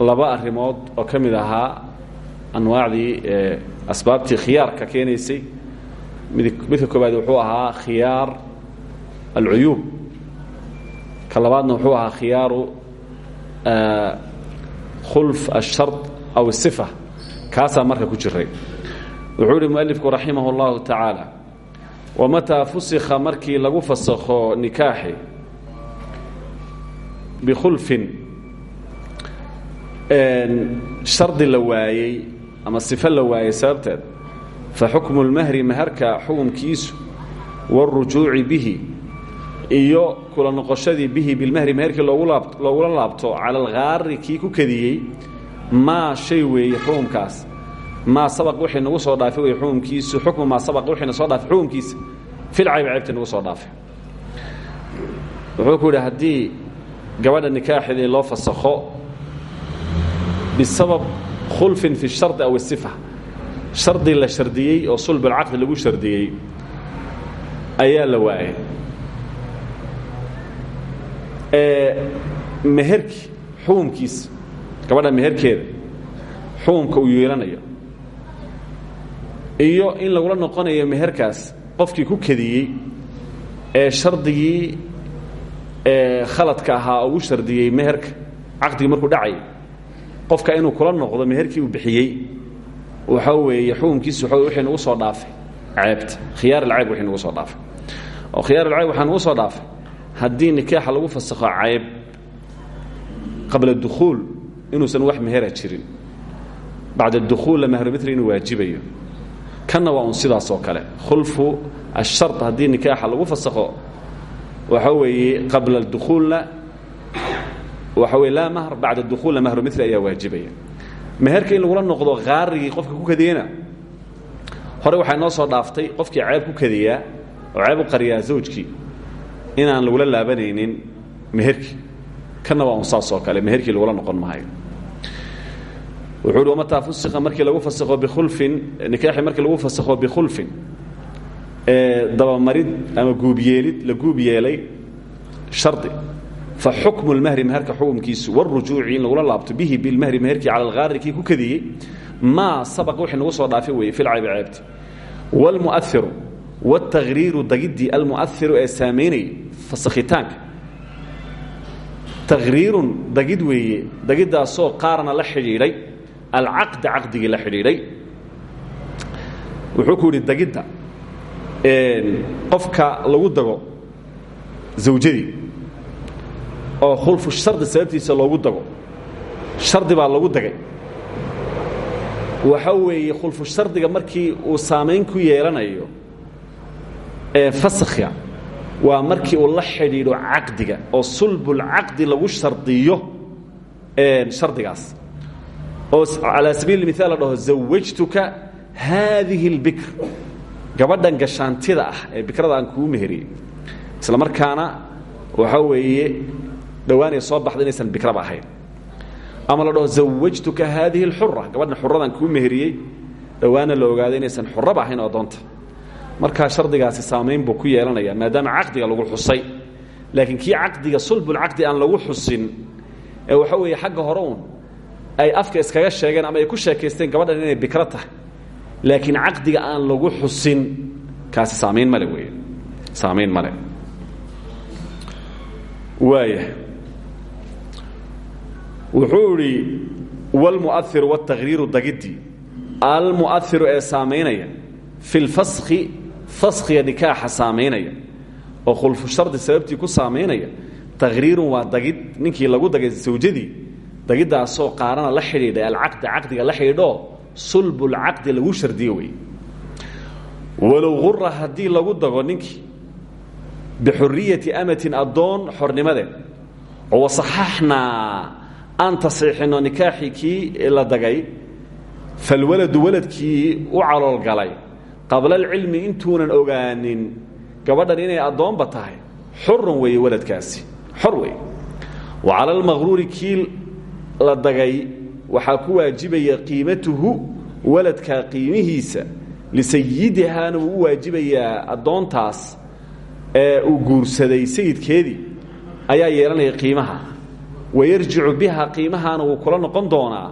laba arimood oo ka mid ahaa anwaacdii asbaabtii khiyaarka keenaysay. Midka koobaad wuxuu ahaa khiyaar alcuyuub ka labaadna wuxuu ahaa khiyaaru khulf ashar aw sifa kaasaa marka ku jiray. Wuxuu ihi mualifku raximah اllahu tacaala wamataa fusikha markii lagu fasakho nikaaxi? Bikhulfin shardi la waayey ama sifo la waayey sababteed fa xukmu lmahri maharka xukumkiisu wاlrujuuci bihi iyo kula noqoshadii bihi bilmahri maherkii loogula laabto cala alghaari kii ku kadiyey maa shay weeye xukumkaas maa sabaq wixii nagu soo dhaafay wey xukumkiisu xukmu maa sabaq wixii na soo dhaafay xukumkiisa filcayb ceybta nagu soo dhaafay wuxuu ku yidhi haddii gabadha nikaaxeedii loo fasakho bisabab khulfin fi shardi aw isifa shardi la shardiyey oo sulbulcaqdi lagu shardiyey ayaa la waayay. Meherki xukumkiisa gabadha meherkeeda xukumka uu yeelanayo iyo in lagula noqonayo meherkaas qofkii ku kadiyey ee shardigii khaladka ahaa ugu shardiyey meherka caqdigii markuu dhacayay qofka inuu kula noqdo meherkii uu bixiyey waxa weeye xukumkiisu waa wixii nagu soo dhaafay ceebta khiyaar alcayb wixii nagu soo dhaafay. Oo khiyaar alcayb waxaa nagu soo dhaafay haddii nikaaxa lagu fasakho cayb qabla dukhuul inuusan wax mehera jirin. Bacda dukhuulla mahrumitri inuu waajibayo. Kanna waa un sidaas oo kale. Khulfu ashard haddii nikaaxa lagu fasakho waxa weeye qabla dukhuulna waxa weye laa mahr bacda dukhuulna mahru mili ayaa waajibaya. Meherka in lagula noqdo haarigii qofka ku kadiyena hore waxaa noo soo dhaaftay qofkii ceeb ku kadiyaa oo ceeb u qariyaa zawjkii inaan lagula laabanaynin meherkii. Kanna waa un saas oo kale meherkii lagula noqon maayo. Wuxuu uhi wamataa fusikha markii lagu fasakho bikhulfin nikaaxi markii lagu fasakho bikhulfin dabamarid ama guubyeelid la guub yeelay shardi fa xukmu lmahri meherka xukumkiisu wاrujuuci in lagula laabto bihi bilmahri meherkii cala alghaari kii ku kadiyey maa sabaq wixii nagu soo dhaafay weeye filcaybi ceebti wاlmuahiru wاtaghriiru dagiddii almuahiru ee saamaynayay fasakhitaanka takhriirun dagid weeye dagiddaasoo qaarna la xidhiidhay alcaqda caqdigii la xidhiidhay wuxuu ku yidhi dagidda qofka lagu dago zawjadii oo khulfu shardi sababtiisa loogu dago. Shardi baa lagu dagay. Waxa weeye khulfu shardiga markii uu saamayn ku yeelanayo fasakhya waa markii uu la xidhiidho caqdiga oo sulbulcaqdi lagu shardiyo shardigaas. Oo calaa sabiili miaal la zawajtuka haadihi اlbikr gabadhan gashaantida ah ee bikrada aan kuu meheriyey isla markaana waxa weeye dhowaanay soo baxda inaysan bikraba ahayn. Ama la dhaho zawajtuka haadihi اlxura gabadhan xuradaan kuu meheriyey dhowaana la ogaado inaysan xuraba ahayn oo doonta. Markaa shardigaasi saamayn buu ku yeelanaya maadaama caqdiga lagu xusay. Laakiin kii caqdiga sulbulcaqdi aan lagu xusin ee waxa weeye xagga hore ay afka iskaga sheegeen ama ay ku sheekaysteen gabadhan inay bikro tahay laakiin caqdiga aan lagu xusin kaasi saamayn male wey saamayn male waaya wuxuu idhi wاlmuahiru wاtakhriiru dagidii almuahiru ee saamaynaya fi اlfaskhi faskhiga nikaaxa saamaynaya oo khulfu shardi sababtii ku saamaynaya takhriirun waa dagid ninkii lagu dagay sawjadii dagiddaasoo qaarana la xidhiidhay alcaqda caqdiga la xidhiidhoo sulbulcaqdi lagu shardiyo wey walow gura haddii lagu dago ninkii bixuriyati amatin addoon xornimadeed oo wasaxaxnaa aan tasiixinno nikaaxii kii la dagay falwaladu waladkii u caloolgalay qabla alcilmi intuunan ogaanin gabadhan inay addoonba tahay xurun weeye waladkaasi xor weeye. Wa cala almaqruuri kii la dagay waxaa ku waajibaya qiimatuhu waladkaa qiimihiisa lisayidihaana wuu u waajibayaa addoontaas ee uu guursaday sayidkeedii ayaa yeelanaya qiimaha. Wayarjicu biha qiimahaana wuu kula noqon doonaa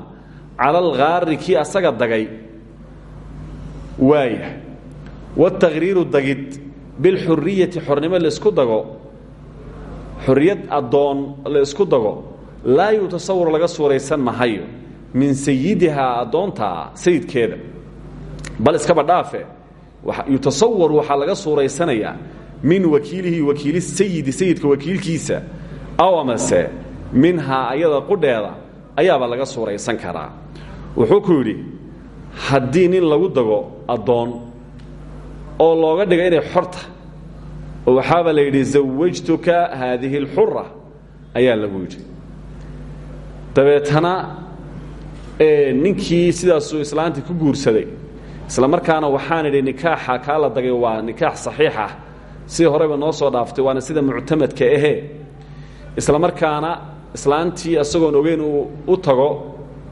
cala alghaari kii asaga dagay. Waaya. Wاtakriiru dagid bilxuriyati xornimo la isku dago. Xorriyad addoon la isku dago. Laa yutasawar laga suuraysan mahayo min sayidihaa addoontaa sayidkeeda bal iskaba dhaafe yutasawar waxaa laga suuraysanayaa min wakiilihi wakiili sayidi sayidka wakiilkiisa aw amase minhaa ayada qudheeda ayaaba laga suuraysan karaa. Wuxuu ku yidhi haddii nin lagu dago addoon oo looga dhiga inay xorta oo waxaaba la yidhi zawajtuka haadihi اlxura ayaa lagu yidhi. Dabeetana ninkii sidaasuu islaantii ku guursaday isla markaana waxaan idhi nikaaxa kaa la dagay waa nikaax saxiix ah. Sidii horeba noo soo dhaaftay waana sida muctamadka ahee. Isla markaana islaantii isagoon ogeyn uu u tago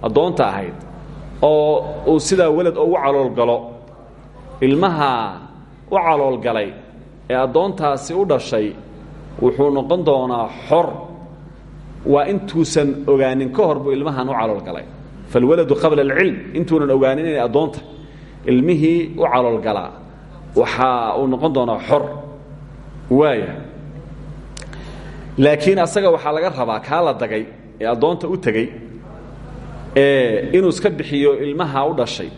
addoonta ahayd oo uu sidaa welad ugu caloolgalo ilmaha u caloolgalay ee addoontaasi u dhashay wuxuu noqon doonaa xor. Waa intuusan ogaanin ka hor buu ilmahan u caloolgalay falwaladu qabla alcilm intuunan ogaanin inay addoonta ilmihii u caloolgalaa waxa uu noqon doonaa xor waaya waxaa laga rabaa kaa la dagay ee addoonta u tegey inuu iska bixiyo ilmaha u dhashay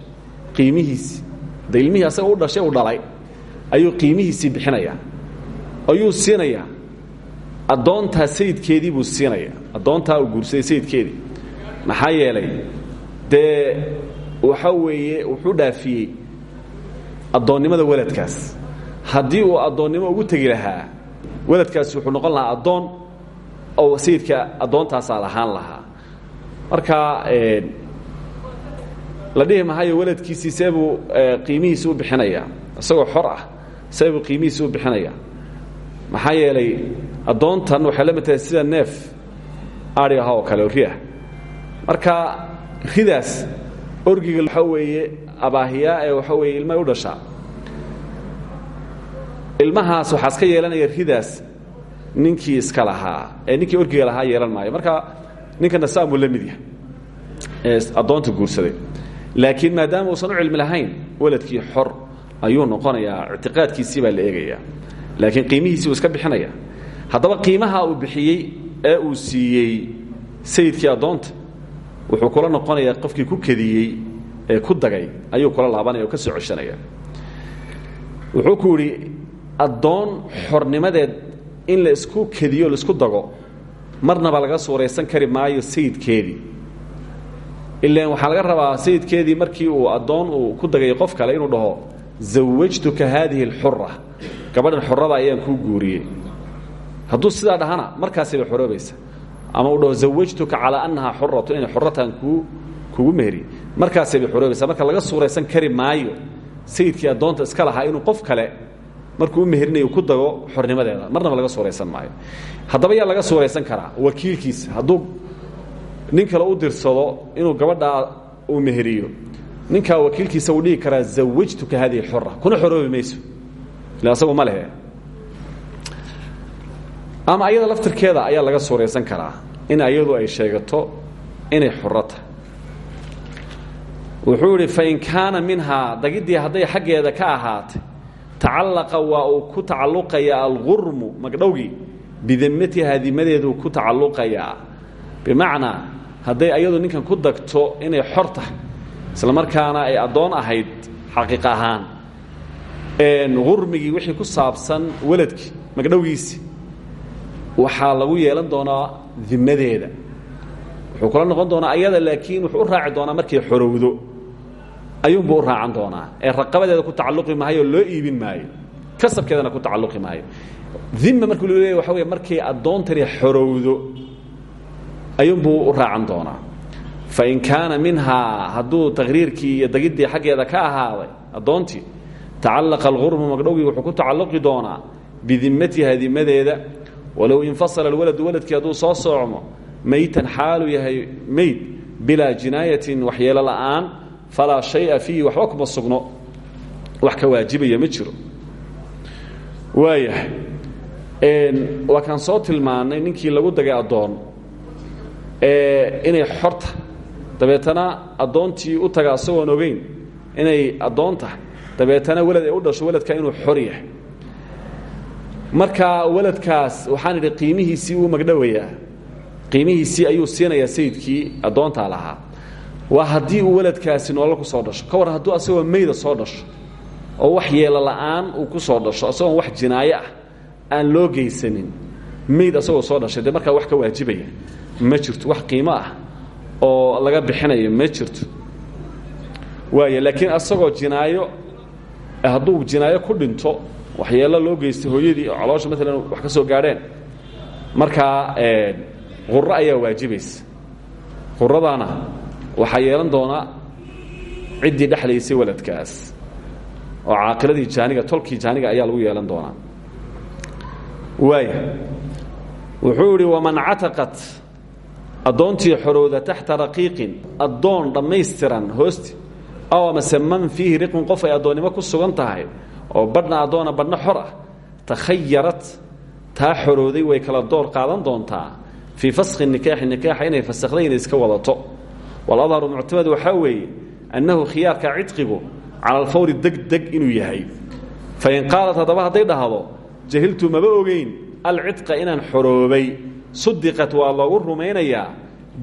qiimihiisi de ilmihii u dhashay u dhalay ayuu qiimihiisii bixinayaa ayuu siinayaa addoontaa sayidkeedii buu siinayaa addoontaa uu guursaday sayidkeedii maxaa yeelay dee waxa weeye wuxuu dhaafiyey addoonnimada weladkaas. Haddii uu addoonnimo ugu tegi lahaa weladkaasi wuxuu noqon lahaa addoon oo sayidka addoontaasaa lahaan lahaa. Marka la dhihi mahayo weladkiisii seebuu qiimihiisi u bixinayaa isagoo xor ah seebuu qiimihiisi u bixinayaa maxaa yeelay addoontan waxay la mid tahay sida neef ari ah oo kale oo ri ah marka ridaas orgiga waxaa weeye abaahiyaa ee waxaa weeye ilmahay u dhashaa. Ilmahaas waxaa iska yeelanaya ridaas ninkii iska lahaa ee ninkii orgiga lahaa yeelan maayo. Marka ninkana saamuu la mid yahay. Ee addoonta guursaday. Laakiin maadaama uusan u cilmi lahayn weladkii xor ayuu noqonayaa ictiqaadkiisii baa la eegayaa. Laakiin qiimihiisii uu iska bixinaya haddaba qiimaha uu bixiyey ee uu siiyey sayidkii addoonta wuxuu kula noqonayaa qofkii ku kediyey ee ku dagay ayuu kula laabanaya oo ka soo ceshanaya. Wuxuu ku yidhi addoon xornimadeed in la isku kediyo la isku dago marnaba laga suuraysan kari maayo sayidkeedii. Ilan waxaa laga rabaa sayidkeedii markii uu addoon uu ku dagay qof kale inuu dhaho zawajtuka haadihi اlxura gabadhan xorada ayaan kuu guuriyey. Hadduu sidaa dhahana markaasay bay xoroobaysa ama uu dhaho zawajtuka calaa annahaa xuratu inay xoratan kuu kugu mehri. Markaasay bay xoroobaysa marka laga suuraysan kari maayo sayidkii addoonta iska lahaa inuu qof kale markuu u meherinayo ku dago xornimadeeda. Marnaba laga suuraysan maayo. Haddaba yaa laga suuraysan karaa wakiilkiisa. Hadduu nin kale u dirsado inuu gabadhaa uu meheriyo ninkaa wakiilkiisa uu dhihi karaa zawajtuka hadihi xura kuna xoroobi mayso. Ila asagu ma lehe ama ayada laftirkeeda ayaa laga suuraysan karaa in ayadu ay sheegato inay tahay. Wuxuu idhi fain kaana minhaa dagiddii hadday xaggeeda ka ahaatay tacallaqa waa ku tacalluqayaa algurmu magdhowgii bidamatihaa dimadeeduu ku tacalluqayaa. Bimacnaa hadday ayadu ninkan ku dagto inay xor tahay isla markaana ay addoon ahayd xaqiiq ahaan hurmigii wixii ku saabsan weladkii magdhowgiisii waxaa lagu yeelan doonaa dimadeeda wuxuu kula noqon doonaa ayada laakiin wuxuu raaci doonaa markay xorowdo. Ayuunbuu u raacan doonaa. Ee raqabadeeda ku tacalluqi maayo oo loo iibin maayo. Kasabkeedana ku tacalluqi maayo. Dima markuu leeyahy waxa wey markay addoontani xorowdo ayuunbuu u raacan doonaa. Fain kaana minhaa hadduu taqhriirkii iyo dagiddii xaggeeda ka ahaaday addoontii tacallaqa alghurmu magdhowgii wuxuu ku tacalluqi doonaa bidimatiha dimadeeda walow infasala alwaladu waladkii hadduu soo soocmo maytan xaaluu yahay mayd bilaa jinaayatin waxyeelo la'aan falaa shaya fiihi waxba kuma sugno. Wax ka waajibaya ma jiro. Waayahay waa kaan soo tilmaannay ninkii lagu dagay addoon inay xorta dabeetana addoontii u taga asagoon ogeyn inay addoon tahay dabeetana welad ay u dhasho weladka inuu xor yahay marka weladkaas waxaan idhi qiimihiisii wuu magdhowayaa qiimihiisii ayuu siinayaa sayidkii addoontaa lahaa. Waa haddii uu weladkaasi nolol ku soo dhasho. Ka war hadduu asagoo mayda soo dhasho oo wax yeelo la'aan uu ku soo dhasho asagoon wax jinaayo ah aan loo geysanin mayd asagoo soo dhashay dee markaa wax ka waajibaya. Ma jirto wax qiimo ah oo laga bixinayo ma jirto. Waaya laakiin asagoo jinaayo hadduu jinaayo ku dhinto waxyeelo loo geystay hooyadii oo caloosha maalan wax ka soo gaadheen. Markaa quro ayaa waajibaysa quradaana waxaa yeelan doonaa ciddii dhexlaysay waladkaas oo caaqiladii jaaniga tolkii jaaniga ayaa lagu yeelan doonaa. Waaya wuxuu idhi waman cataqat addoontii xorowda taxta raqiiqin addoon dhammaystiran hoosti aw amase man fiihi riqun qof ay addoonnimo ku sugan tahay oo badhna addoona badhna xor ah takhayarat taa xorowday way kala door qaadan doontaa fii faskhi nikaaxi nikaaxa inay fasakhday inay iska wadato. Waladharu muctamad waxaa weeye annahu khiyaarka cidqigu cala alfawri degdeg inuu yahay. Fain qaalat haddaba hadday dhahdo jahiltu maba ogeyn alcidqa inaan xoroobay. Sudiqat waa loogu rumaynayaa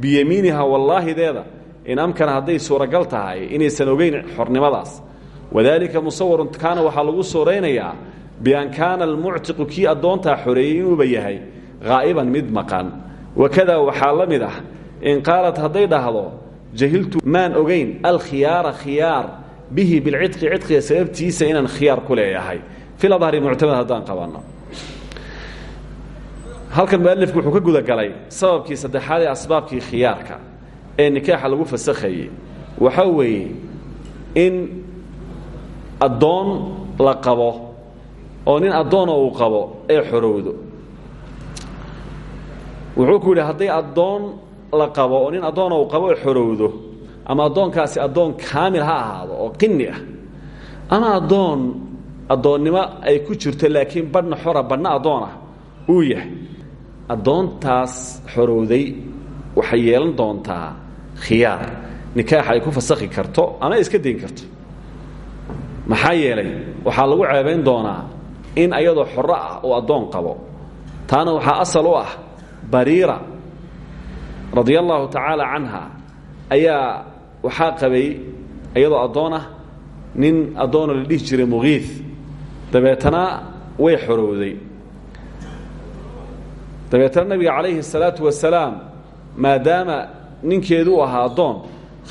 biyamiiniha wallaahideeda in amkana hadday suuragal tahay inaysan ogeyn xornimadaas wadaalika musawarun kaana waxaa lagu suuraynayaa bian kaana almuctiqu kii addoontaa xoreeyey inuuba yahay haa'iban mid maqan. Wakada waxaa la mid ah in qaalat hadday dhahdo jahiltu maan ogeyn alkhiyaara khiyaar bihi bilcidqi cidqiga sababtiisa inaan khiyaar ku leeyahay. Filadhari muctamad haddaan qabanno. Halkan mualifku wuxuu ka gudagalay sababkii saddexaad ee asbaabkii khiyaarka ee nikaaxa lagu fasakhayey waxaa weeye in addoon la qabo oo nin addoona uu qabo ee xorowdo. Wuxuu ku yidhi hadday addoon la qabo oo nin addoona uu qabo ee xorowdo ama addoonkaasi addoon kaamil ha ahaado oo qini ah ama addoon addoonnimo ay ku jirto laakiin badhna xora badhna addoon ah uu yahay. Addoontaas xorowday waxay yeelan doontaa khiyaar. Nikaaxa ay ku fasakhi karto ama ay iska dayn karto maxaa yeelay waxaa lagu ceebayn doonaa in ayadoo xorro ah uu addoon qabo. Taana waxaa asal u ah bariira radia allahu tacaala canha ayaa waxaa qabay iyadoo addoon ah nin addoonoo la dhihi jiray muqiid dabeetana way xorowday. Dabeetana nabiga calayhi الsalaatu wasalaam maadaama ninkeedu ahaa addoon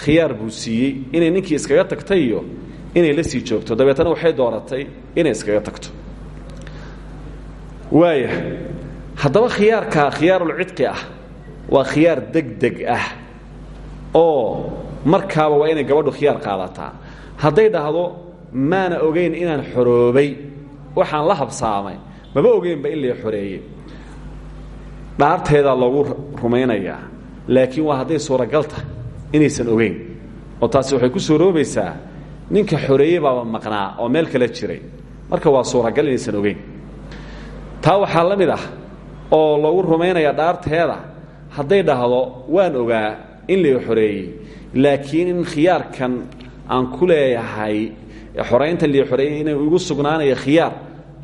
khiyaar buu siiyey. Inay ninkii iskaga tagtay inay la sii joogto. Dabeetana waxay dooratay inay iskaga tagto. Waaya haddaba khiyaarkaa khiyaarulcidqi ah waa khiyaar degdeg ah oo markaaba waa inay gabadhu khiyaar qaadataa. Hadday dhahdo maana ogeyn inaan xoroobay waxaan la habsaamay maba ogeynba in la xoreeyey dhaarteedaa loogu rumaynayaa laakiin waa hadday suuragal tahay inaysan ogeyn. Oo taasi waxay ku suuroobaysaa ninka xoreeyey baaba maqnaa oo meel kale jiray. Marka waa suuragal inaysan ogeyn. Taa waxaa la mid ah oo loogu rumaynayaa dhaarteeda hadday dhahdo waan ogaa in la xoreeyey laakiin in khiyaarkan aan ku leeyahay xorayntan la xoreeyey inay igu sugnaanaya khiyaar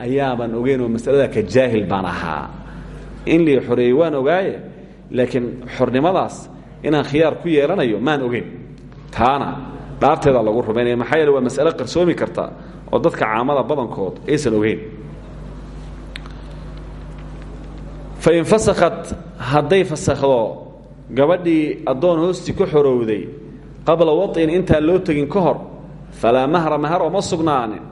ayaabaan ogeyn oo masalada ka jaahil baan ahaa. In la xoreeyey waan ogaaye laakiin xornimadaas inaan khiyaar ku yeelanayo maan ogeyn. Taana dhaarteeda lagu rumaynaya maxaa yeele waa qarsoomi karta oo dadka caamada badankood aysan ogeyn. Fain fasakhat hadday fasakhdo gabadhii addoon hoostii ku xorowday qabla waطin intaan loo tegin ka hor falaa mahra mahar ooma sugnaanin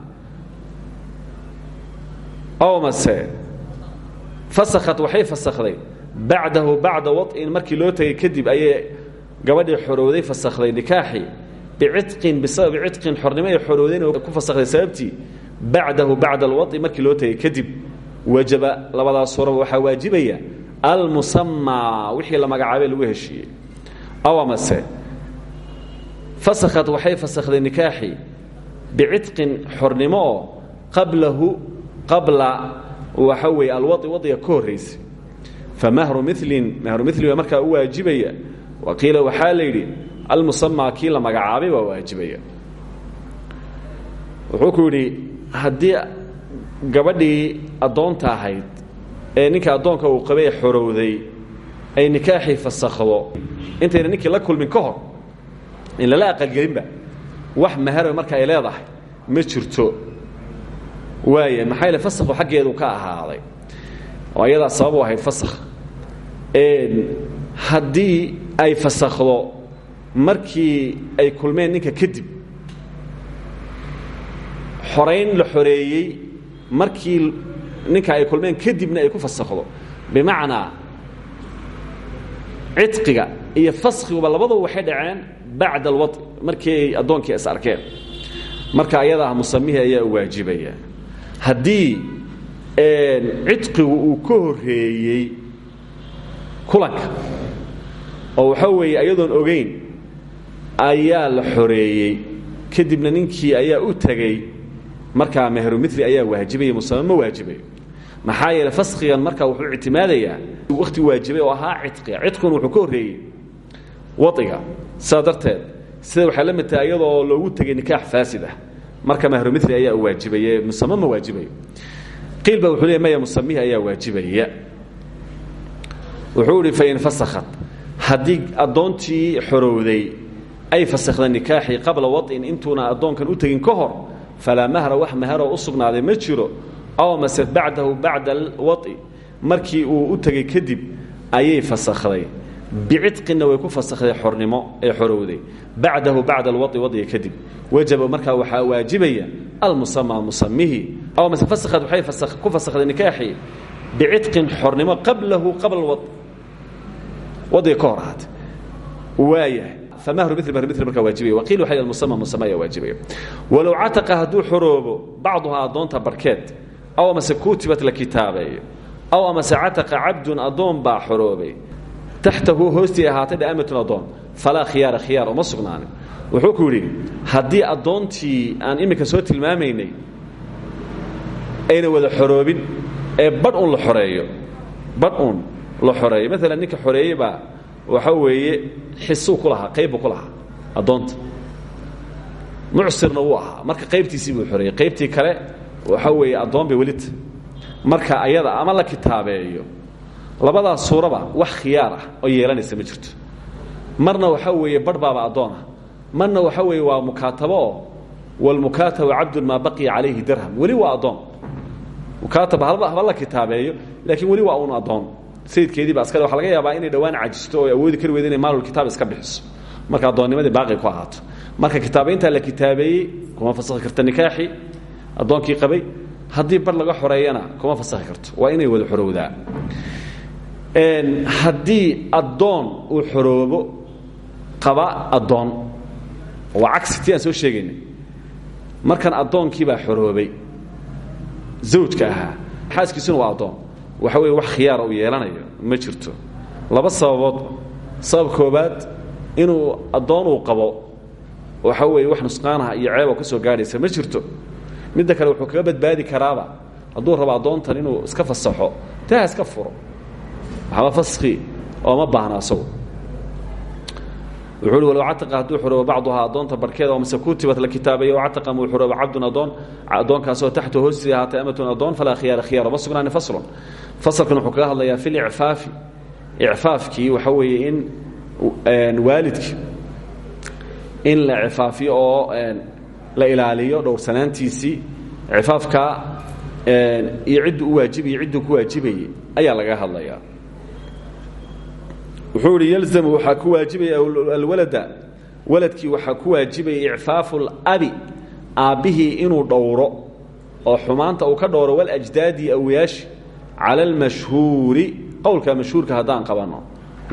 ow mase fasakhat waxay fasakhday. Bacdahu bacda waط'in markii loo tegay kadib ayay gabadhii xorowday fasakhday nikaaxii bicitqin bisababi citqin xornimo ay xorowdeen oo ku fasakhday sababtii bacdahu bacda alwaطi markii loo tegay kadib wajaba labadaas suuraba waxaa waajibaya almusamaa wixii la magacaabay lagu heshiiyey aw amase fasakhat waxay fasakhday nikaaxii bicitqin xornimo oo qablahu qabla waxa weeye alwai wadiga ka horraysay famahru milin mahru milin baa markaa u waajibaya waqiila waxaa la yidhi almusamaa kii la magacaabay waa waajibaya. Wuxuu ku yidhi haddii gabadhii addoonta ahayd ee ninka addoonka uu qabay xorowday ay nikaaxii fasakhdo intayna ninkii la kulmin ka hor in lala aqalgelinba wax maharo marka ay leedahay ma jirto. Waaya maxaa yaele fasakhu xaggeedu ka ahaaday. Oo ayadaa sabab u ahayd fasakh. Haddii ay fasakhdo markii ay kulmeen ninka kadib xorayn la xoreeyey markii ninka ay kulmeen kadibna ay ku fasakhdo. Bimacnaa cidqiga iyo faskiguba labaduba waxay dhaceen bacda alwaطi markii ay is arkeen. Marka ayadaa musamihii ayaa waajibaya. Haddii cidqigu uu ka horreeyey kulanka oo waxaa weeye ayadoon ogayn ayaa la xoreeyey. Kadibna ninkii ayaa u tegey markaa mehrumili ayaa waajibaya musame ma waajibayo maxaa yeele faskigan markaa wuxuu ictimaadayaa wakhti waajibay oo ahaa cidqiga cidqiguna wuxuu ka horreeyey. Waiga sidaa darteed sida waxay la mid tahay iyadoo loogu tegay nikaax faasid ah marka mahrumili ayaa waajibaye musame ma waajibayo qiil ba wuxuu leey maya musamihi ayaa waajibaya. Wuxuu idhi fain fasakhat. Haddii addoontii xorowday ay fasakda nikaaxii qabla wad'in intuuna addoonkan u tegin ka hor falaa mahra wax maharoo u sugnaaday ma jiro aw mase bacdahu bacda alwad'i markii uu u tegay kadib ayay fasakhday bicitqinna way ku fasakday xornimo ee xorowday bacdahu bacda alwad'i wad'iga kadib wajaba markaa waxaa waajibaya almusamaa musamihi aw mase fasakhad waxay ku fasakhday nikaaxii bicitqin xornimo qablahu qabla alwad'i wad'iga ka hor ahaate waayahay famahru mil mahru mil markaa waajibaya waqiil waxa almusama musama ayaa waajibaya walow cataqa hadduu xoroobo bacduhaa addoonta barhkeed aw amase kutibat la kitaabeeyo aw amase cataqa cabdun addoon baa xoroobay taxtahu hoostii ahaatay dhaamatun addoon falaa khiyaara khiyaar uma sugnaanin wuxuu ku yidhi haddii addoontii aan iminka soo tilmaamaynay ayna wada xoroobin ee badh un la xoreeyo badh un la xoreeyo maalan ninka xoreeyey baa waxa weeye xisuu ku lahaa qaybbuu ku lahaa addoonta. Mucsirna wuu ahaa. Marka qaybtiisii buu xoreeyey qaybtii kale waxa weeye addoon bay welita. Marka ayada ama la kitaabeeyo labadaas suuraba wax khiyaar ah oo yeelanaysa ma jirto. Marna waxa weeye barh baaba addoonah marna waxa weeye waa mukaatabo oo walmukaataba cabdun maa baqiya calayhi dirham. Weli waa addoon. Mukaataba haba la kitaabeeyo laakiin weli waa un addoon sayidkeediiba askale waxa laga yaabaa inay dhowaan cajisto oo awoodi kari weyda inay maalulkitaab iska bixiso. Marka addoonnimadii baaqi ku ahaato. Marka kitaabayntaa la kitaabeeyey kuma fasakhi karta nikaaxii addoonkii qabay haddii bar laga xoreeyana kuma fasakhi karto. Waa inay wada xorowdaa. Haddii addoon uu xoroobo qaba addoon. Waa cagsi ti aan soo sheegaynay. Markan addoonkii baa xoroobay. Zawjka ahaa. Xaaskiisuna waa addoon waxa weeye wax khiyaara uu yeelanayo ma jirto. Laba sababood. Sabab koobaad inuu addoon uu qabo waxa weeye wax nusqaanaha iyo ceeba ka soo gaadhaysa ma jirto. Midda kale wuxuu kaga badbaadi karaaba. Hadduu rabo addoontan inuu iska fasaxo taa ha iska furo. Waxba faski ooma baahna asagu. Wuxuu uhi walow cataqa hadduu xoroobo bacduhaa addoonta barkeeda oo mase kutibat la kitaabayo o cataqa muu xoroobo cabdun addoon addoonkaasoo taxtu hoostii ahaatay amatun addoon falaa khiyaara khiyaar oma sugnaani faslun fasalkan wuxuu kaga hadlayaa fi licfaafi icfaafkii waxa weeye in waalidki in la cifaafiyo oo la ilaaliyo dhowrsanaantiisii cifaafka iyo cidduu u waajibayey cidduu ku waajibayey ayaa laga hadlayaa. Wuxuu ihi yalzamu ku waajibaya alwalada. Waladkii waxaa ku waajibaya icfaafu اlabi aabbihii inuu dhowro oo xumaanta uu ka dhowro waljdaadi awiyaashi cala almashhuuri qowlka mashhuurka haddaan qabanno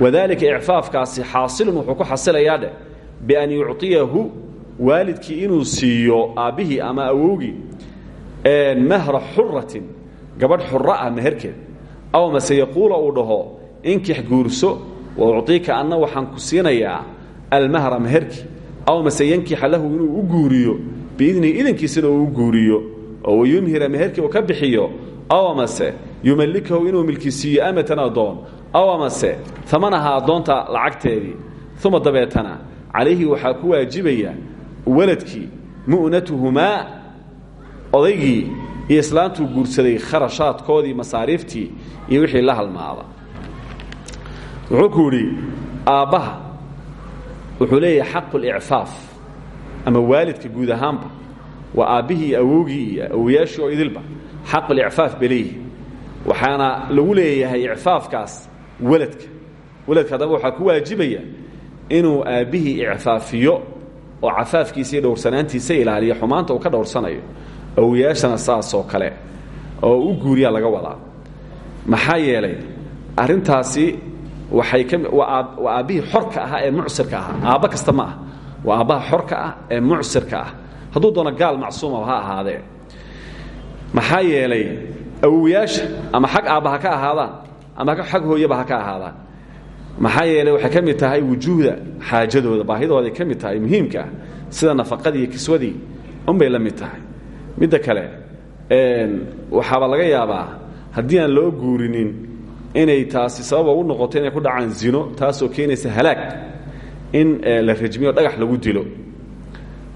wadaalika icfaafkaasi xaasilun wuxuu ku xasilayaa dheh bian yucطiyahu waalidkii inuu siiyo aabbihii ama awowgii mahra xuratin gabadh xura ah meherkeed aw mase yaquula uu dhaho inkix guurso wa ucطiika anna waxaan ku siinayaa almahra meherki aw mase yankixa lahu inuu u guuriyo biidnihi idankiisana uu u guuriyo oo wayumhira meherkii uu ka bixiyo aw yumalikahu inuu milkisiiyo amatan addoon. Aw amase amanaha addoonta lacagteedii. Uma dabeetana calayhi waxaa ku waajibaya waladkii mu'natuhumaa odaygii iyo islaantuu guursaday kharashaadkoodii masaariiftii iyo wixii la halmaada. Wuxuu ku yidhi aabbaha wuxuu leeyahay xaqu licfaaf ama waalidka guud ahaanba waa aabbihii awowgii iyo awoyaashii oo idilba xaqulicfaaf bay leeyihi waxaana lagu leeyahay icfaafkaas weladka. Weladka haddaba waxaa ku waajibaya inuu aabbihii icfaafiyo oo cafaafkiisa dhowrsanaantiisa ilaaliyo xumaanta uu ka dhowrsanayo awoyaashana saasoo kale oo u guuriyaa laga wadaa. Maxaa yeelay arrintaasi waxay ka waa aabbihii xorka ahaa ee mucsirka ahaa aabba kasta ma ah waa aabbaha xorka ah ee mucsirka ah. Hadduu doono gaal macsuumaba ha ahaadee. Maxaa yeelay awowayaasha ama xag aabba ha ka ahaadaan ama xag hooyaba ka ahaadaan maxaa yeelay waxay ka tahay wujuuhda xaajadooda baahidooday ka tahay muhiimka ah sida nafaqadii kiswadii unbay la mid tahay. Midda kale waxaaba laga yaabaa haddii aan loo guurinin inay taasi sababa u noqoto inay ku dhacaan zino taasoo keenaysa halaag in la rajmiyo dhagax lagu dilo.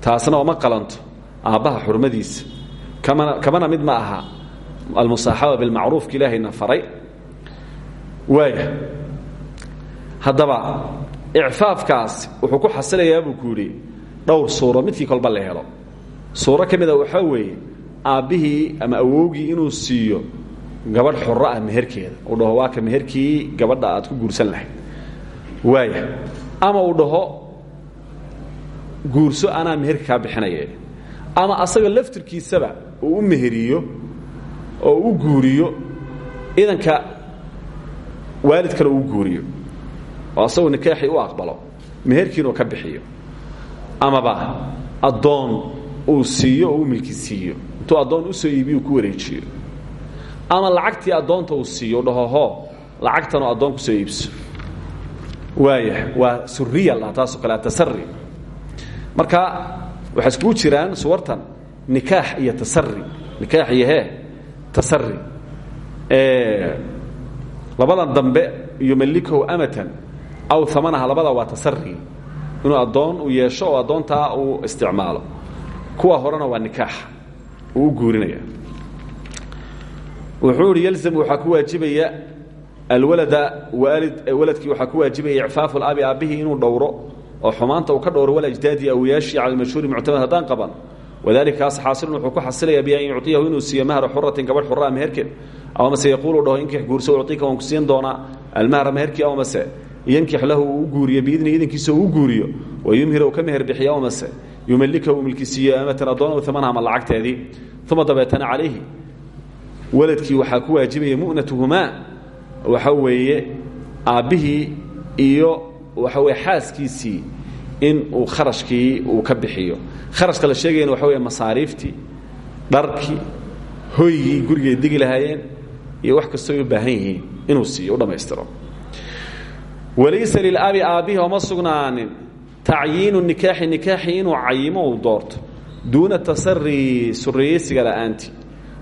Taasna ooma qalanto aabbaha xurmadiisa. Kamana mid ma aha almusaaxaba bilmacruufka ilaahayna faray. Waaya haddaba icfaafkaas wuxuu ku xasilayaa buu ku yidhi dhowr suuro midkii kolba la helo. Suuro ka mida waxaa weeye aabbihii ama awowgii inuu siiyo gabadh xuro ah meherkeeda. Uu dhaho waa ka meherkii gabadha aad ku guursan lahayd. Waaya ama uu dhaho guurso anaa meherka kaa ama asaga laftirkiisaba uu u meheriyo oo u guuriyo idanka waalidkana uu guuriyo oo asagoo nikaaxii u aqbalo meherkiinuu ka bixiyo amaba addoon uu siiyo oo u milki siiyo intuu addoon u soo iibiyo ku wareejiyo. Ama lacagtii addoonta uu siiyo dhaho hoo lacagtanoo addoon ku soo iibso. Waaya waa suriya la taasoo kale atasari marka waxay iskugu jiraan suwartan nikaax iyo tasari nikaax iyo hee tasari labadan dambe yumalikahu amatan aw amanaha labada waa tasari inuu addoon uu yeesho oo uu isticmaalo. Kuwa horena waa nikaax. Uu u guurinaya wuxuu ihi yalzam ku waajibaya alwalada waalid waladkii waxaa ku waajibaya icfaafu labi aabbihii inuu dhowro oo xumaanta uu ka dhowro walajdaadi awiyaashii cala almashhuuri muctamad haddaan qaban wadalika kaas xaasilun wuxuu ku xasilaya bi an yucطiyahu inuu siiyo mahra xuratin gabadh xuraa meherkeed aw mase yaquulu dhaho inkix guurso ucطika waan ku siin doonaa almahra meherkii aw mase yankix lahu uu u guuriyo biidni idinkiisa uu u guuriyo wayumhir uu ka meher bixiyo aw mase yumalikahu uu milkisiiyo amatan addoon amanaha ma lacagteedii uma dabeetana calayhi waladkii waxaa ku waajibaya mu'natuhumaa waxa weeye aabbihii iyo waxa weye xaaskiisii in uu kharashkii uu ka bixiyo. Kharashka la sheegayana waxa wey masaariiftii dharkii hoygii gurigay degi lahaayeen iyo wax kastoo ay u inuu siiyo u dhammaystiro. Walaysa lilabi aabbihi ooma sugnaanin. Tacyiinu nikaaxi nikaaxi inuu cayimo uu doorto. Duuna tasari surriyeysiga la'aanti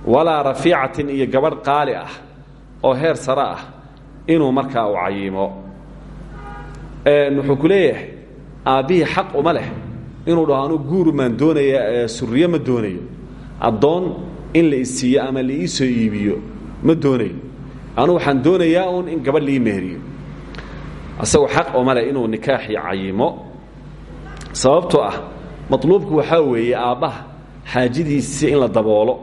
walaa rafiicatin iyo gabadh qaali ah oo heer sare ah inuu markaa u cayimo. Wuxuu ku leeyahay aabbihii xaq uma leh. Inuu dhaho guuru maan doonaya suriye ma doonayo. Addoon in la isiiyo ama la ii soo iibiyo ma doonayo. Anuu waxaan doonayaa in gabadh lii meheriyo asagoo xaq uma leh inuu nikaaxii cayimo. Sababtoo ah matluubku waxaa weeye aabbaha xaajadiisi in la daboolo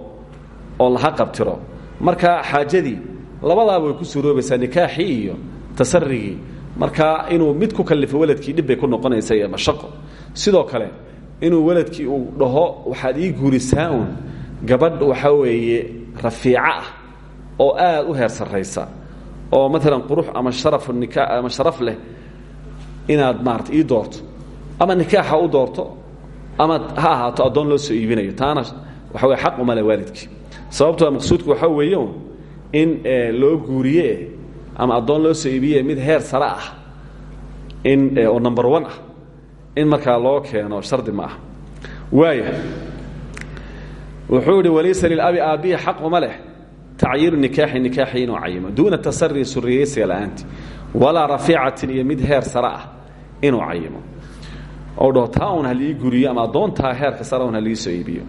oo laha qabtiro. Marka xaajadii labadaaba way ku suroobaysaa nikaaxii iyo tasarigii marka inuu mid ku kalifo weladkii dhib bay ku noqonaysa iyo mashaqo sidoo kale inuu weladkii uu dhaho waxaad ii guurisaa un gabadh waxaa weeye rafiico ah oo aad u heer sarraysa. Oo maalan qurux ama sharaf nika ama sharaf leh inaad maarata ii doorto. Ama nikaaxa u doorto ama ha ahaato addoon loo soo iibinayo. Taana waxa wey xaq uma le waalidkii. Sababtoo maqsuudku waxaa weeye in loo guuriye ama addoon loo soo iibiye mid heer sare ah in oo number one ah in markaa loo keeno shardi ma ah. Waaya wuxuu idhi walaysa lilabi aabbihi xaq uma leh tacyiiru nikaaxi nikaaxi inuu cayimo. Duuna tasari suriyaysiga la'aanti. Walaa rafiicatin iyo mid heer sare ah inuu cayimo. Ou dhaho taa un halii guriyo ama addoontaa heerka sare un halii soo iibiyo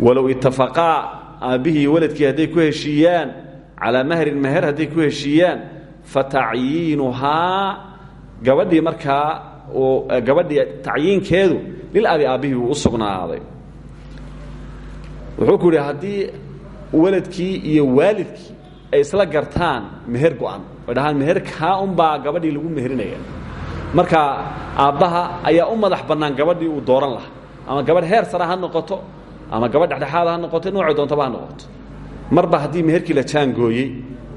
walow itafaqaa aabbihii waladkii hadday ku heshiiyaan calaa mahrin meher hadday ku heshiiyaan fatacyiinuhaa gabadhii markaa gabadhii tacyiinkeedu lilabi aabbihii wuu u sugnaaday. Wuxuu ku yidhi haddii waladkii iyo waalidkii ay isla gartaan meher go'an oy dhahaan meher kaa unbaa gabadhii lagu meherinaya. Marka aabbaha ayaa u madax bannaan gabadhii uu dooran lahaa. Ama gabadh heer sare ha noqoto ama gabadh dhexdhexaada ha noqoto noocay doontaba ha noqoto. Marba haddii meherkii la jaangooyey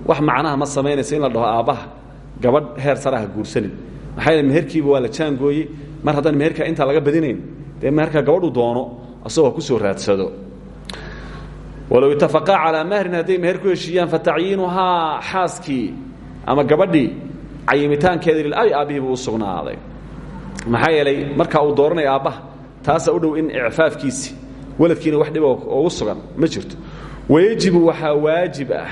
wax macnaha ma samaynayso in la dhaho aabbaha gabadh heer sare ha guursanin. Maxaa meherkiiba waa la jaangooyey. Mar haddaan meherka intaa laga badinayn dee meherka gabadhu doono asagoo ku soo raadsado. Walow itafaqaa calaa mahrin hadday meher ku heshiiyaan fatacyiinuhaa xaaskii ama gabadhii cayimitaankeeda lilabi aabbihii buu u sugnaaday. Maxaa yeelay markaa uu dooranaya aabbaha taasa u dhow in icfaafkiisi waladkiina wax dhiba ugu sugan ma jirto. Wayajibu waxaa waajib ah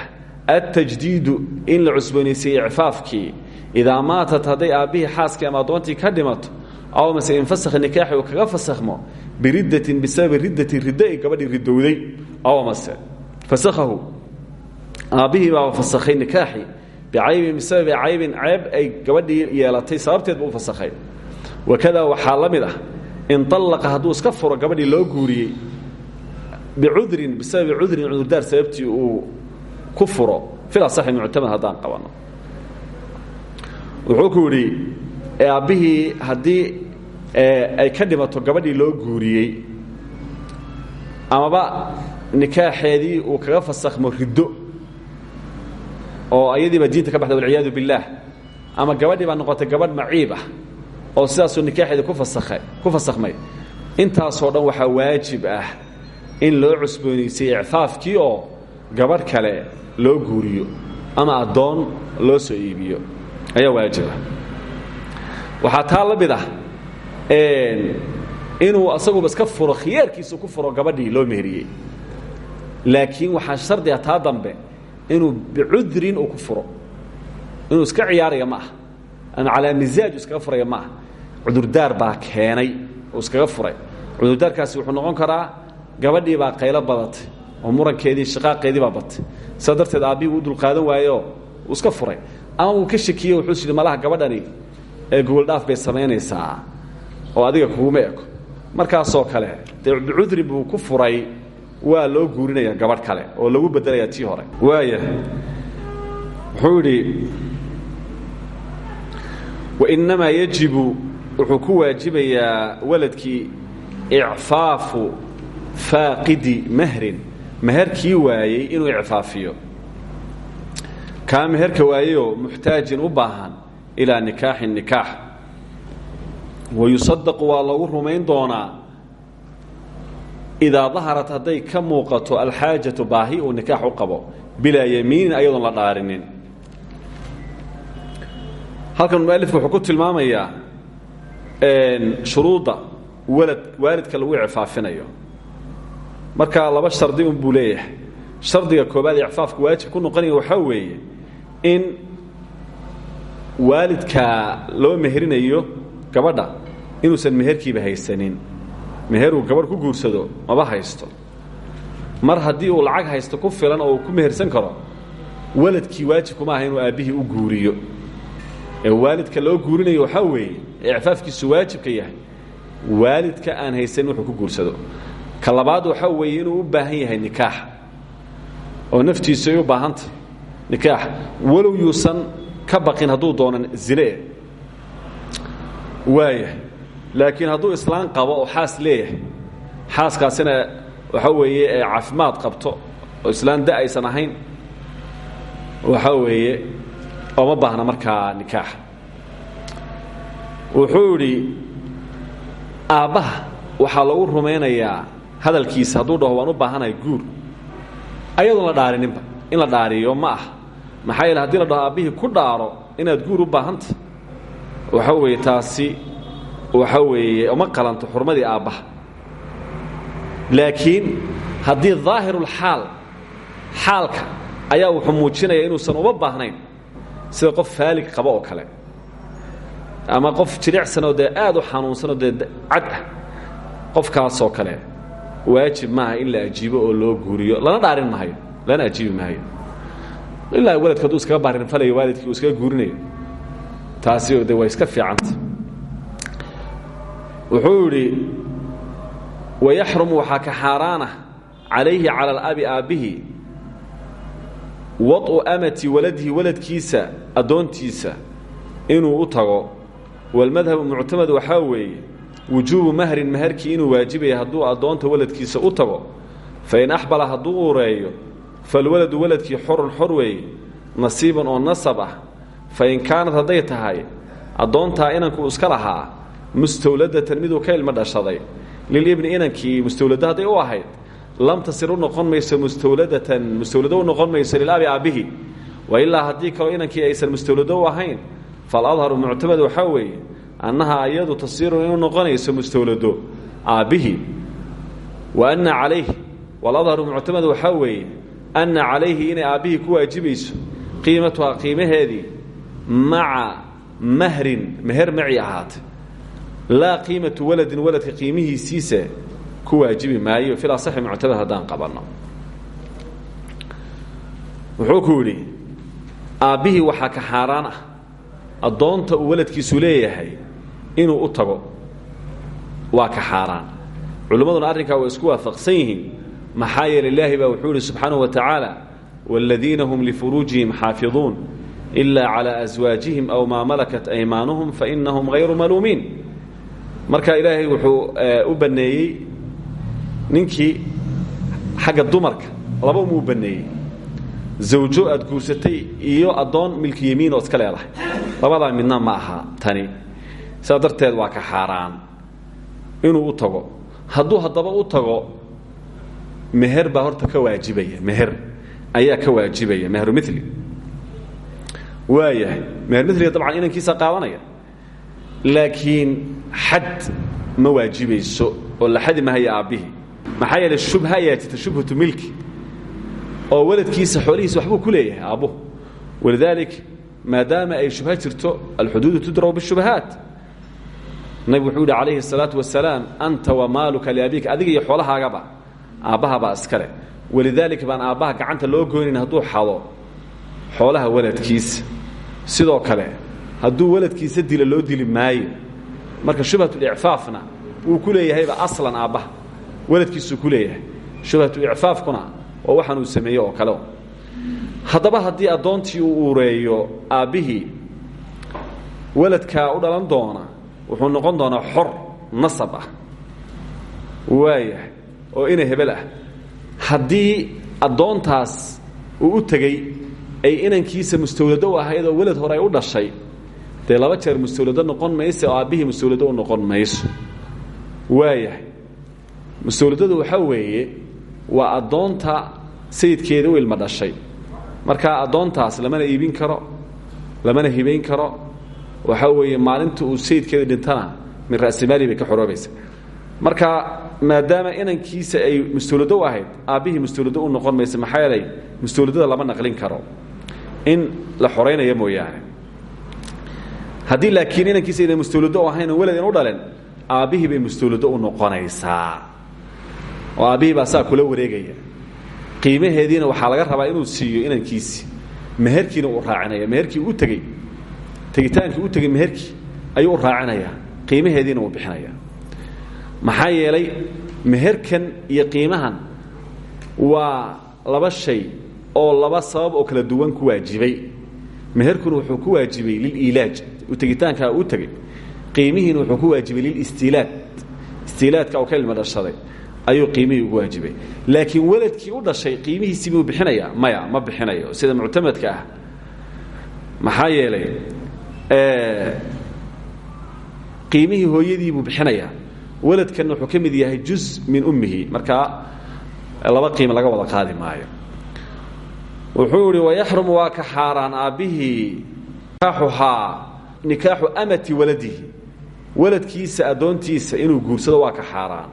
altajdiidu in la cusboonaysiiye icfaafkii idaa maatat hadday aabbihii xaaskii ama addoontii ka dhimato aw mase infasakha nikaaxi uu kaga fasakhmo biriddatin bisababi riddatin riddo ay gabadhii ridowday aw mase fasakhahu aabbihii baaba fasakhay nikaaxi bicaybin bisababi caybin ceeb ay gabadhii yeelatay sababteed buu fasakhay wakada waxaa la mid in allaqa hadduu iska furo gabadhii loo guuriyey bicudrin bisababi cudrin cudurdaar sababtii uu ku furo fil asaxi muctamad haddaan qabanno wuxuu ku yidhi aabbihii haddii ay ka dhimato gabadhii loo guuriyey amaba nikaaxeedii uu kaga fasakhmo riddo oo ayadiiba diinta ka baxda walciyaadu billaah ama gabadhii baa noqotay gabadh maciib ah oo sidaasuu nikaaxeedii ku fasakhmay intaasoo dhan waxaa waajib ah in loo cusboonaysiye icfaafkii oo gabadh kale loo guuriyo ama addoon loo soo iibiyo. Ayaa waajib ah. Waxaa taa la mid ah inuu asaguba iska furo khiyaarkiisu ku furo gabadhii loo meheriyey. Laakiin waxaa shardi ah taa dambe inuu bicudrin uu ku furo. Inuu iska ciyaaraya ma aha. Ama calaa misaaj iskaga furaya ma aha. Cudurdaar baa keenay uu iskaga furay. Cudurdaarkaasi wuxuu noqon karaa gabadhii baa qaylo badatay oo murankeedii shaqaaqeedii baa batay. Sidaa darteed aabbihii uu dulqaadan waayeoo uu iska furay. Ama uu ka shakiye wuxuu yidhi malaha gabadhani ee gogoldhaaf bay samaynaysaa oo adiga kuguma eko. Markaasoo kale dee bicudrin buu ku furay waa loo guurinaya gabadh kale oo lagu bedelaya tii hore. Waaya wuxuu yidhi wainamaa yajibu wuxuu ku waajibayaa waladkii icfaafu faaqidi mahrin meherkii waayey inuu icfaafiyo. Kaa meherka waayeyoo muxtaajin u baahan ilaa nikaaxin nikaax. Wayusadaqu waa lagu rumayn doonaa idaa daharat hadday ka muuqato alxaajatu baahi uu nikaax u qabo bilaa yamiinin ayadoon la dhaarinin. Halkan mualifku wuxuu ku tilmaamayaa shuruudda walad waalidka lagu icfaafinayo marka laba shardi un buu leeyahay. Shardiga koobaad ee icfaafku waajib ku noqonaya waxaa weeye in waalidka loo meherinayo gabadha inuusan meherkiiba haysanin. Meheruu gabadh ku guursado maba haysto. Mar haddii uu lacag haysto ku filan oo uu ku mehersan karo waladkii waajibkuma aha inuu aabbihii u guuriyo. Ee waalidka loo guurinayo waxaa weeye ee icfaafkiisu waajibka yahay waalidka aan haysanin wuxuu ku guursado ka labaad waxaa inuu u baahan yahay nikaax oo naftiisu u baahantah nikaax. Walow yuusan ka baqin hadduu doonan zine waaya laakiin hadduu islaan qabo oo xaas leeyahay xaaskaasina waxaa weeye caafimaad qabto oo islaan da ahayn waxaa weeye ooma baahna markaa nikaax. Wuxuu idhi aabbaha lagu rumaynayaa hadalkiisa hadduu dhaho waan u baahanahay guur. Ayadoon la dhaarininba in la dhaariyo ma ah maxaa yeele haddii la dhaho ku dhaaro inaad guur u baahanta waxa weeye taasi waxa weeye uma qalanto xurmadii aabbaha. Laakiin haddii daahirulxaal xaalka ayaa wuxuu muujinaya inuusan uma baahnayn sida qof faalig qaba oo kale. Ama qof jiricsanoo dee aad u xanuunsanoo dee cad ah qofkaasoo kale waajib maaha in la ajiibo oo loo guuriyo. Lana dhaarin maayo lana ajiibi maayo ilaa waladka hadduu iskaga baarinfalayo waalidkii uu iskaga guurinayo taasi de way iska fiicanta. Wuxuu idhi wayaxrumu waxaa ka xaaraana calayhi cala alabi aabbihi wad'u amati waladihi waladkiisa addoontiisa inuu u tago. Walmadhabu muctamad waxaa weeye wujuubu mahrin maharkii inuu waajibaya hadduu addoonta waladkiisa u tago fain axbala hadduu ureeyo falwaladu waladkii xorun xor weeye nasiiban oo nasab ah fain kaanad hadday tahay addoontaa inanku iska lahaa mustawladatan miduu ka ilmo dhashaday lilibni inankii mustawlado hadday u ahayd lam tasir u noqon mayso mustawladatan mustawlado u noqon mayso lilabi aabbihi wa ilaa haddii kaloo inankii aysan mustawlado u ahayn faladharu muctamad waxaa weeye annaha iyadu tasiirun inuu noqonayso mustawlado aabbihii wa anna calayh waladharu muctamad waxaa weeye anna calayhi inay aabbihii ku waajibayso qiimatuhaa qiimaheedii maca mahrin meher maci ahaatay qiimatu waladin waladka qiimihiisiisa ku waajibi maayo fil asaxi muctamad haddaan qabanno wuxuu ku yidhi ka xaaraan ah waladkiisu leeyahay inuu u tago waa ka xaaraan culimmaduna arrinkaa way isku waafaqsan yihiin maxaa yeele ilaahi baa wuxuu ihi subxaanahu wa tacaala wاladiina hum lifuruujihim xaafiظuun إila calى أswaajihim aw maa malakat aymaanuhum fainahum hayru maluumiin marka ilaahay wuxuu u baneeyey ninkii xagga dumarka laba umuu baneeyey zawjo aad guursatay iyo addoon milki yemiin oo iska leedahay labadaa midna ma aha tani sidaa darteed waa ka xaaraan inuu u tago. Hadduu haddaba u tago meher baa horta ka waajibaya meher ayaa ka waajibaya mehru mili waayahay meher miliga dabcan inankiisa qaadanaya laakiin xad ma waajibayso oo la xadi mahaya aabbihii. Maxaa yeele shubha ayaa milki oo waladkiisa xoolihiisa waxbuu ku leeyahay aabbuhu. Walidalik maadaama ay shubha jirto alxuduudu tudraw bishubahaat nabig wuxuu yidhi calayhi salaatu wasalaam anta wa maaluka liabiik adiga iyo xoolahaagaba aabbahabaa iskale walidaalika baan aabbaha gacanta loo goynayn hadduu xado xoolaha waladkiisa. Sidoo kale hadduu waladkiisa dila loo dili maayo marka shubhatulicfaafna wuu ku leeyahayba aslan aabbaha waladkiisuu ku leeyahay. Shubhatulicfaafkuna waa waxaan uu sameeye oo kaleo haddaba haddii addoontii uu ureeyo aabbihii waladkaa u dhalan doona wuxuu noqon doonaa xor nasab ah waayahay oo ina hebel ah. Haddii addoontaas uu u tegey ay inankiisa mustawlado u ahayd oo welad hore ay u dhashay dee laba jeer mustawlado noqon mayse oo aabbihii mustawlado u noqon mayso. Waayahay mustawladadu waxaa weeye waa addoonta sayidkeeda u ilma dhashay. Marka addoontaas lamana iibin karo lamana hibayn karo waxaa weeye maalinta uu sayidkeeda dhintana min ra'simaali bay ka xoroobaysa marka maadaama inankiisa ay mustawlado u ahayd aabbihii mustawlado u noqon maysa maxaa yeelay mustawladada lama naqlin karo. In la xoraynaya mooyaane. Haddii laakiin inankiisa ayna mustawlado u ahayn oo welad in u dhalen bay mustawlado u noqonaysaa. Oo aabbihii baa saa kula wareegaya. Qiimaheediina waxaa laga rabaa inuu siiyo inankiisi meherkiina uu raacinaya meherkii u tegey tegitaankii u tegey meherkii ayuu u raacinayaa qiimaheediina uu bixinaya maxaa meherkan iyo qiimahan waa laba shay oo laba sabab oo kala duwan ku waajibay. Meherkuna wuxuu ku waajibay lililaaj tegitaankaa u tegey qiimihiina wuxuu ku waajibay lilistiilaad istiilaadka oo ka ilma ayuu qiimihii ugu waajibay. Laakiin weladkii u dhashay qiimihiisii muu bixinayaa. Maya ma bixinayo sida muctamadka ah. Maxaa yeelay qiimihii hooyadii buu bixinayaa waladkanna wuxuu ka mid yahay juz min ummihi. Markaa laba qiimo laga wada qaadi maayo. Wuxuu ihi wayaxrumu waa ka xaaraan aabbihii nikaaxuhaa nikaaxu amati waladihi. Waladkiisa addoontiisa inuu guursado waa ka xaaraan.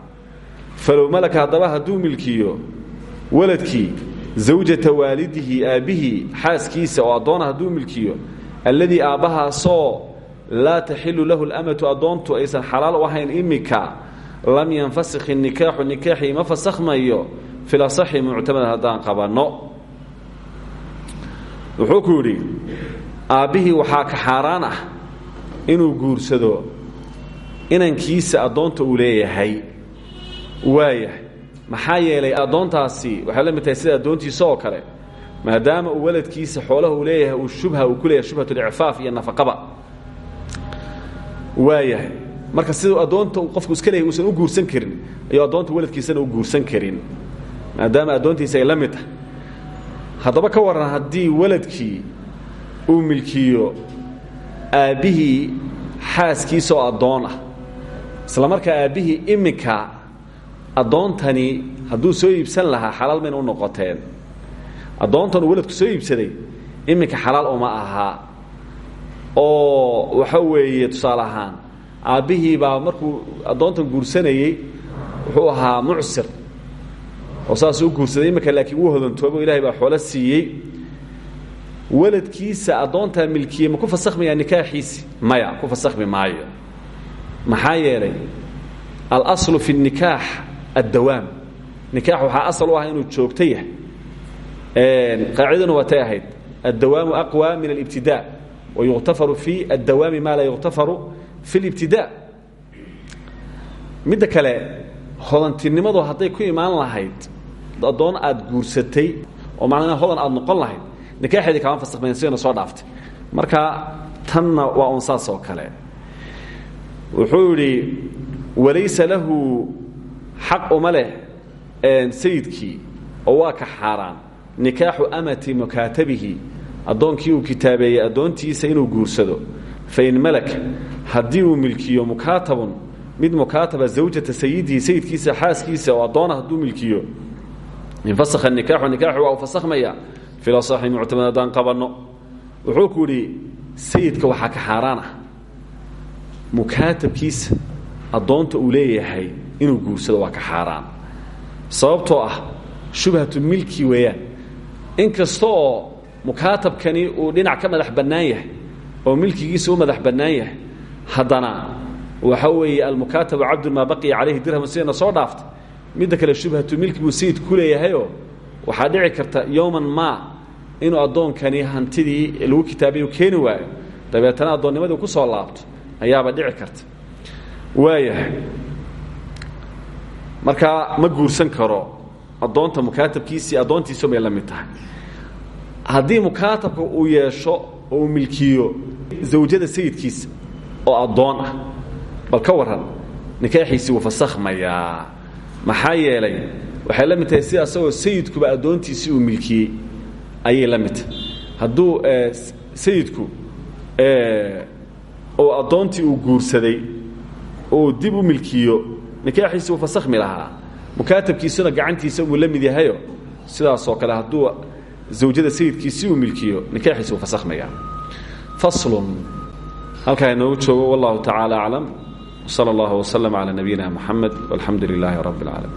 Falow malaka haddaba hadduu milkiyo waladkii zawjata waalidihi aabbihii xaaskiisa oo addoona hadduu milkiyo alladii aabbahaasoo laa taxilu lahu lamatu addoontu aysan xalaal u ahayn imika lam yanfasikh inikaaxu nikaaxii ma fasakhmayo filasaxi muctamad haddaan qabanno. Wuxuu ku yidhi aabbihii waxaa ka xaaraan ah inuu guursado inankiisa addoonta uu leeyahay. Waayahay maxaa yeelay addoontaasi waxay la mid tahay sida addoontiisa oo kale maadaama uu waladkiisa xoolaha uu leeyahay uu shubha uu ku leeyahay nafaqaba waayahay. Marka siduu addoonta qofku iska leeyahay uusan u guursan karin ayuu addoonta waladkiisana u guursan karin. Maadaama addoontiisa ay la mid tahay. Haddaba ka waran haddii waladkii uu milkiyo aabbihii xaaskiisa oo ah isla markaa aabbihii iminka addoontani hadduu soo iibsan lahaa xalaal mayna u noqoteen addoontan uu soo iibsaday. Iminka xalaal uma ahaa oo waxa weeye tusaale ahaan aabbihii baa markuu addoontan guursanayey wuxuu ahaa mucsir. Oo saasuu u guursaday iminka laakiin wuu hodantoobo ilahay baa xoolo siiyey. Waladkiisa addoontaa milkiye ma ku fasakhmayaa nikaaxiisi? Maya ku fasakhmi maayo. Maxaa yeelay? Alaslu fi اnikaax addawaam. Nikaax waxaa asal u ah inuu joogto yahay qaacidaduna waa tay ahayd. Addawaamu aqwى min alibtida. Wayuqtafaru fi addawaami ma laa yuqtafaru fi اlibtida midda kale hodantinimadu hadday ku imaan lahayd addoon aad guursatay oo macnaa hodan aad noqon lahayd nikaaxeedii kama fasakhmayn sidayna soo dhaaftay. Marka tanna waa un saas kale. Wuxuu yidhi walaysa lahu xaq uma leh sayidkii oo waa ka xaaraan nikaaxu amati mukaatabihi addoonkii uu kitaabeeyey addoontiisa inuu guursado. Fain malak haddii uu milkiyo mukaatabun mid mukaataba zawjata sayidihi sayidkiisa xaaskiisa oo addoona hadduu milkiyo infasakha nikaaxu nikaaxu waa u fasakhmaya filasaxi muctamad haddaan qabanno. Wuxuu ku yidhi sayidka waxaa ka xaaraan ah. Mukaatabkiisa addoonta leeyahay inuu guursado waa ka xaaraan. Sababtoo ah shubhatu milki weeyaan in kasta oo mukaatabkani uu dhinac ka madax bannaan yahay oo milkigiisa u madax bannaan yahay haddana waxa weeye almukaatabu cabdun maa baqiya calayhi dirhamu sidayna soo dhaaftay midda kale shubhatu milki buu sayid ku leeyahayoo waxaa dhici karta yowman ma inuu addoonkani hantidii lagu kitaabayu keeni waayo. Dabeetana addoonnimadii ku soo laabto ayaaba dhici karta. Waayahay markaa ma guursan karo addoonta mukaatabkiisii addoontiisu may la mid tahay. Haddii mukaatabka uu yeesho oo uu milkiyo zawjada sayidkiisa oo addoon ah bal ka waran nikaaxiisii wuu fasakhmayaa. Maxaa yeelay waxay la mid tahay sida asagoo sayidkuba addoontiisii uu milkiyey ayay la mid tahay. Hadduu sayidku oo addoontii uu guursaday uu dib u milkiyo nikaaxiisi uu fasakhmi lahaa mukaatabkiisuna gacantiisa uu la mid yahayo sidaasoo kale hadduu zawjada sayidkiisii uu milkiyo nikaaxiisi uu fasakhmaya faslun. Halkaa inoogu joogo wallahu tacaala aclam wsala allahu waslama calaa nabiyina moxamed walxamdu lilaahi اlcaalamiin